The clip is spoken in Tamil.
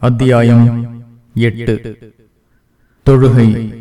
அத்தியாயம் எட்டு. தொழுகை.